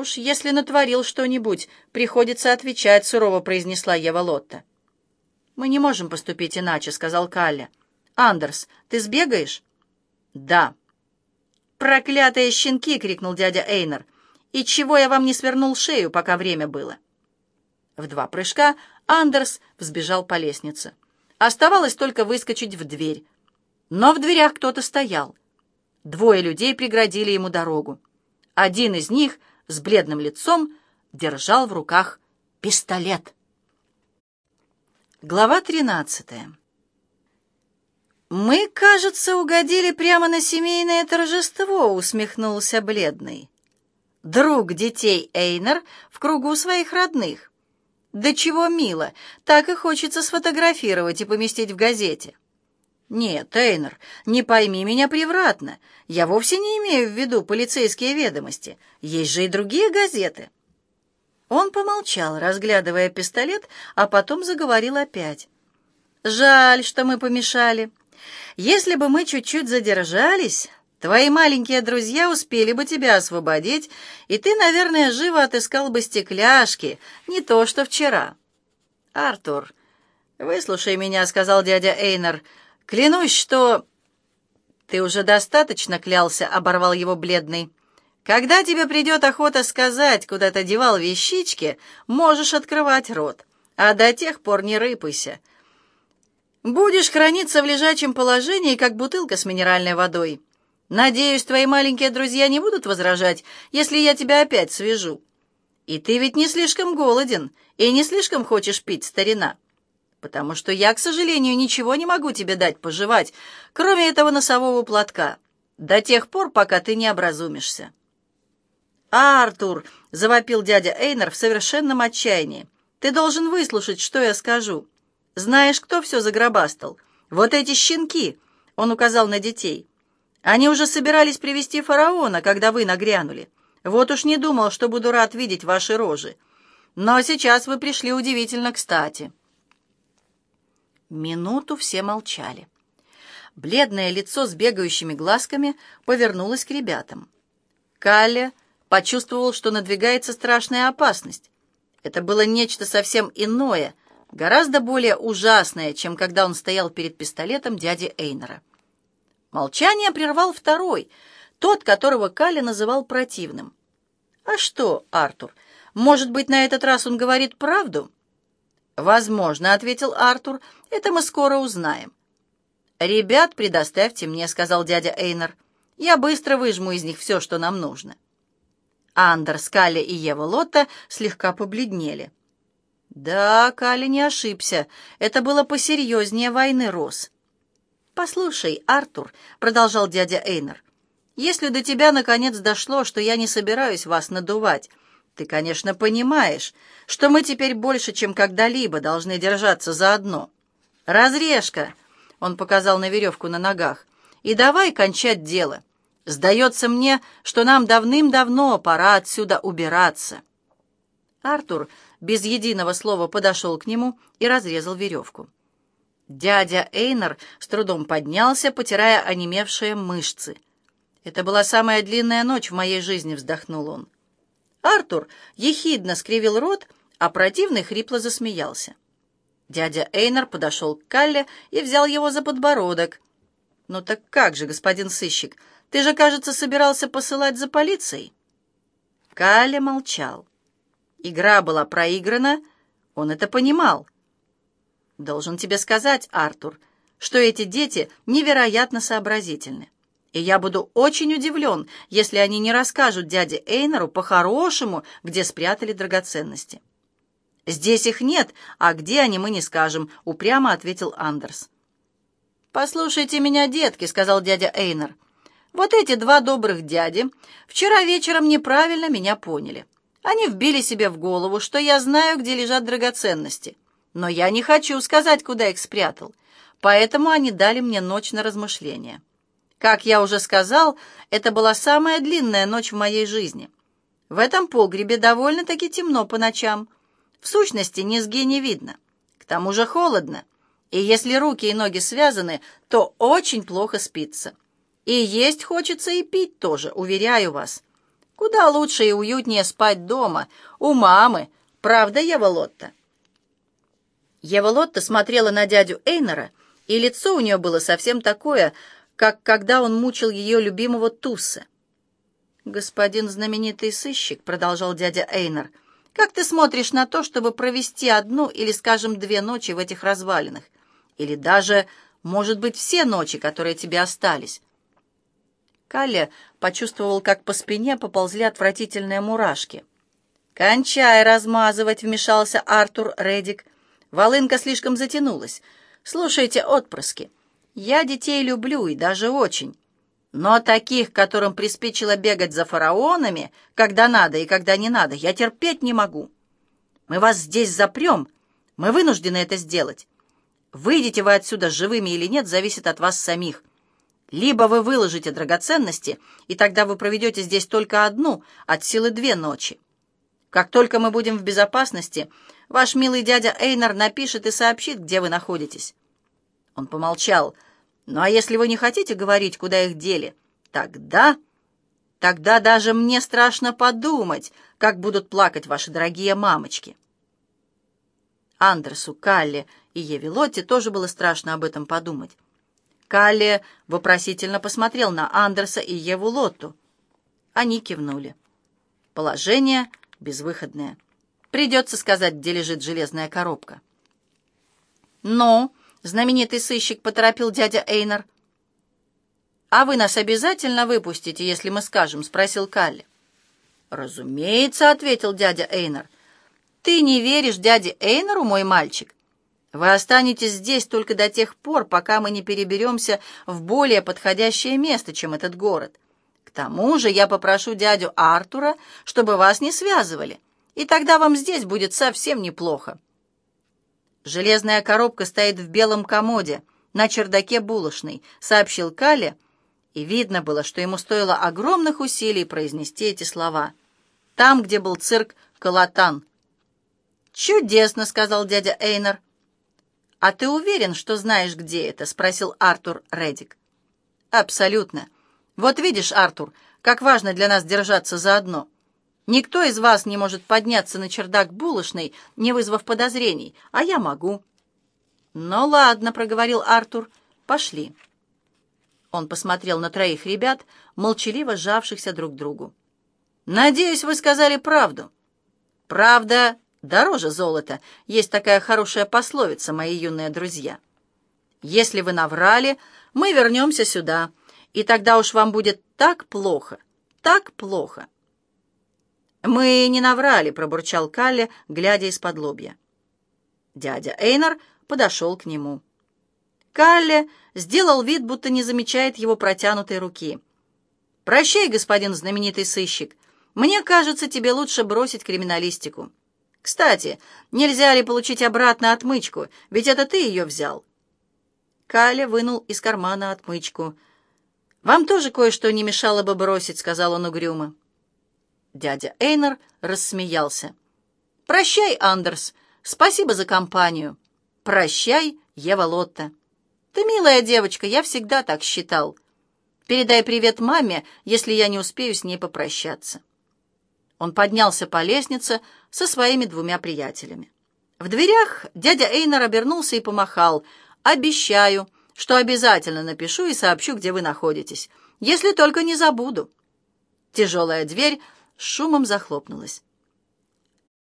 «Уж если натворил что-нибудь, приходится отвечать», — сурово произнесла Ева Лотта. «Мы не можем поступить иначе», — сказал Калля. «Андерс, ты сбегаешь?» «Да». «Проклятые щенки!» — крикнул дядя Эйнер. «И чего я вам не свернул шею, пока время было?» В два прыжка Андерс взбежал по лестнице. Оставалось только выскочить в дверь. Но в дверях кто-то стоял. Двое людей преградили ему дорогу. Один из них, с бледным лицом, держал в руках пистолет. Глава тринадцатая. «Мы, кажется, угодили прямо на семейное торжество», — усмехнулся бледный. «Друг детей Эйнер в кругу своих родных. Да чего мило, так и хочется сфотографировать и поместить в газете». «Нет, Эйнер, не пойми меня превратно. Я вовсе не имею в виду полицейские ведомости. Есть же и другие газеты». Он помолчал, разглядывая пистолет, а потом заговорил опять. «Жаль, что мы помешали. Если бы мы чуть-чуть задержались, твои маленькие друзья успели бы тебя освободить, и ты, наверное, живо отыскал бы стекляшки, не то что вчера. Артур, выслушай меня, — сказал дядя Эйнер, — клянусь, что... Ты уже достаточно клялся, — оборвал его бледный. Когда тебе придет охота сказать, куда ты девал вещички, можешь открывать рот, а до тех пор не рыпайся. Будешь храниться в лежачем положении, как бутылка с минеральной водой. Надеюсь, твои маленькие друзья не будут возражать, если я тебя опять свяжу. И ты ведь не слишком голоден и не слишком хочешь пить, старина. Потому что я, к сожалению, ничего не могу тебе дать пожевать, кроме этого носового платка, до тех пор, пока ты не образумишься. «Артур!» — завопил дядя Эйнер в совершенном отчаянии. «Ты должен выслушать, что я скажу. Знаешь, кто все загробастал? Вот эти щенки!» — он указал на детей. «Они уже собирались привести фараона, когда вы нагрянули. Вот уж не думал, что буду рад видеть ваши рожи. Но сейчас вы пришли удивительно кстати». Минуту все молчали. Бледное лицо с бегающими глазками повернулось к ребятам. Калле почувствовал, что надвигается страшная опасность. Это было нечто совсем иное, гораздо более ужасное, чем когда он стоял перед пистолетом дяди Эйнера. Молчание прервал второй, тот, которого Калли называл противным. «А что, Артур, может быть, на этот раз он говорит правду?» «Возможно», — ответил Артур, — «это мы скоро узнаем». «Ребят, предоставьте мне», — сказал дядя Эйнер. «Я быстро выжму из них все, что нам нужно». Андерс, Калли и Ева Лотта слегка побледнели. Да, Калли не ошибся. Это было посерьезнее войны роз. «Послушай, Артур», — продолжал дядя Эйнер, — «если до тебя наконец дошло, что я не собираюсь вас надувать, ты, конечно, понимаешь, что мы теперь больше, чем когда-либо, должны держаться заодно. Разрежка!» — он показал на веревку на ногах. «И давай кончать дело. Сдается мне, что нам давным-давно пора отсюда убираться». Артур без единого слова подошел к нему и разрезал веревку. Дядя Эйнер с трудом поднялся, потирая онемевшие мышцы. «Это была самая длинная ночь в моей жизни», — вздохнул он. Артур ехидно скривил рот, а противный хрипло засмеялся. Дядя Эйнер подошел к Калле и взял его за подбородок. «Ну так как же, господин сыщик, ты же, кажется, собирался посылать за полицией?» Каля молчал. Игра была проиграна, он это понимал. «Должен тебе сказать, Артур, что эти дети невероятно сообразительны. И я буду очень удивлен, если они не расскажут дяде Эйнеру по-хорошему, где спрятали драгоценности». «Здесь их нет, а где они, мы не скажем», — упрямо ответил Андерс. «Послушайте меня, детки», — сказал дядя Эйнер. Вот эти два добрых дяди вчера вечером неправильно меня поняли. Они вбили себе в голову, что я знаю, где лежат драгоценности. Но я не хочу сказать, куда их спрятал. Поэтому они дали мне ночь на размышление. Как я уже сказал, это была самая длинная ночь в моей жизни. В этом погребе довольно-таки темно по ночам. В сущности, низги не видно. К тому же холодно. И если руки и ноги связаны, то очень плохо спится. И есть хочется, и пить тоже, уверяю вас. Куда лучше и уютнее спать дома, у мамы, правда, Ева Лотта?» Ева Лотта смотрела на дядю Эйнера, и лицо у нее было совсем такое, как когда он мучил ее любимого Тусса. «Господин знаменитый сыщик», — продолжал дядя Эйнер, — «как ты смотришь на то, чтобы провести одну или, скажем, две ночи в этих развалинах? Или даже, может быть, все ночи, которые тебе остались?» Калли почувствовал, как по спине поползли отвратительные мурашки. «Кончай размазывать», — вмешался Артур Редик. «Волынка слишком затянулась. Слушайте, отпрыски, я детей люблю и даже очень. Но таких, которым приспичило бегать за фараонами, когда надо и когда не надо, я терпеть не могу. Мы вас здесь запрем, мы вынуждены это сделать. Выйдете вы отсюда живыми или нет, зависит от вас самих. Либо вы выложите драгоценности, и тогда вы проведете здесь только одну, от силы две ночи. Как только мы будем в безопасности, ваш милый дядя Эйнар напишет и сообщит, где вы находитесь». Он помолчал. «Ну а если вы не хотите говорить, куда их дели, тогда...» «Тогда даже мне страшно подумать, как будут плакать ваши дорогие мамочки». Андерсу, Калле и Еве Лотте тоже было страшно об этом подумать. Калли вопросительно посмотрел на Андерса и Еву Лотту. Они кивнули. Положение безвыходное. Придется сказать, где лежит железная коробка. «Но», — знаменитый сыщик поторопил дядя Эйнер. «А вы нас обязательно выпустите, если мы скажем?» — спросил Калли. «Разумеется», — ответил дядя Эйнер. «Ты не веришь дяде Эйнеру, мой мальчик? Вы останетесь здесь только до тех пор, пока мы не переберемся в более подходящее место, чем этот город. К тому же я попрошу дядю Артура, чтобы вас не связывали, и тогда вам здесь будет совсем неплохо. Железная коробка стоит в белом комоде на чердаке булочной, сообщил Калли, и видно было, что ему стоило огромных усилий произнести эти слова. Там, где был цирк Калатан. «Чудесно», — сказал дядя Эйнер. «А ты уверен, что знаешь, где это?» — спросил Артур Редик. «Абсолютно. Вот видишь, Артур, как важно для нас держаться заодно. Никто из вас не может подняться на чердак булочной, не вызвав подозрений, а я могу». «Ну ладно», — проговорил Артур, — «пошли». Он посмотрел на троих ребят, молчаливо сжавшихся друг к другу. «Надеюсь, вы сказали правду». «Правда дороже золота. Есть такая хорошая пословица, мои юные друзья. Если вы наврали, мы вернемся сюда, и тогда уж вам будет так плохо, так плохо. «Мы не наврали», — пробурчал Калли, глядя из-под лобья. Дядя Эйнар подошел к нему. Калли сделал вид, будто не замечает его протянутой руки. «Прощай, господин знаменитый сыщик. Мне кажется, тебе лучше бросить криминалистику. Кстати, нельзя ли получить обратно отмычку, ведь это ты ее взял?» Каля вынул из кармана отмычку. «Вам тоже кое-что не мешало бы бросить», — сказал он угрюмо. Дядя Эйнер рассмеялся. «Прощай, Андерс, спасибо за компанию. Прощай, Ева Лотта. Ты милая девочка, я всегда так считал. Передай привет маме, если я не успею с ней попрощаться». Он поднялся по лестнице со своими двумя приятелями. В дверях дядя Эйнер обернулся и помахал. «Обещаю, что обязательно напишу и сообщу, где вы находитесь, если только не забуду». Тяжелая дверь шумом захлопнулась.